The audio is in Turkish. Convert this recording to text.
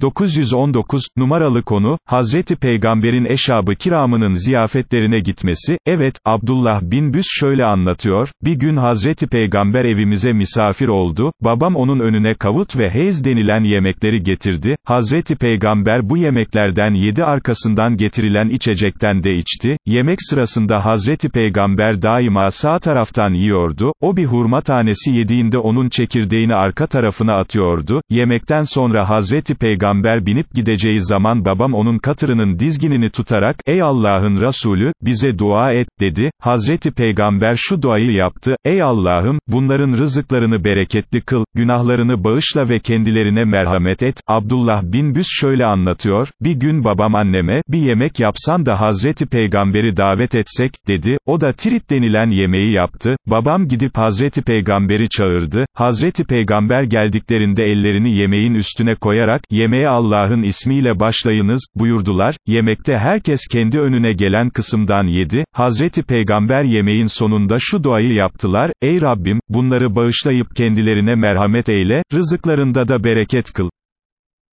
919, numaralı konu, Hazreti Peygamber'in eşabı kiramının ziyafetlerine gitmesi, evet, Abdullah bin Büs şöyle anlatıyor, bir gün Hazreti Peygamber evimize misafir oldu, babam onun önüne kavut ve heyz denilen yemekleri getirdi, Hazreti Peygamber bu yemeklerden yedi arkasından getirilen içecekten de içti, yemek sırasında Hazreti Peygamber daima sağ taraftan yiyordu, o bir hurma tanesi yediğinde onun çekirdeğini arka tarafına atıyordu, yemekten sonra Hazreti Peygamber, peygamber binip gideceği zaman babam onun katırının dizginini tutarak, ey Allah'ın Resulü, bize dua et, dedi, Hazreti Peygamber şu duayı yaptı, ey Allah'ım, bunların rızıklarını bereketli kıl, günahlarını bağışla ve kendilerine merhamet et, Abdullah bin Büs şöyle anlatıyor, bir gün babam anneme, bir yemek yapsan da Hazreti Peygamberi davet etsek, dedi, o da tirit denilen yemeği yaptı, babam gidip Hazreti Peygamberi çağırdı, Hazreti Peygamber geldiklerinde ellerini yemeğin üstüne koyarak, yemeğe Yemeğe Allah'ın ismiyle başlayınız, buyurdular, yemekte herkes kendi önüne gelen kısımdan yedi, Hazreti Peygamber yemeğin sonunda şu duayı yaptılar, ey Rabbim, bunları bağışlayıp kendilerine merhamet eyle, rızıklarında da bereket kıl.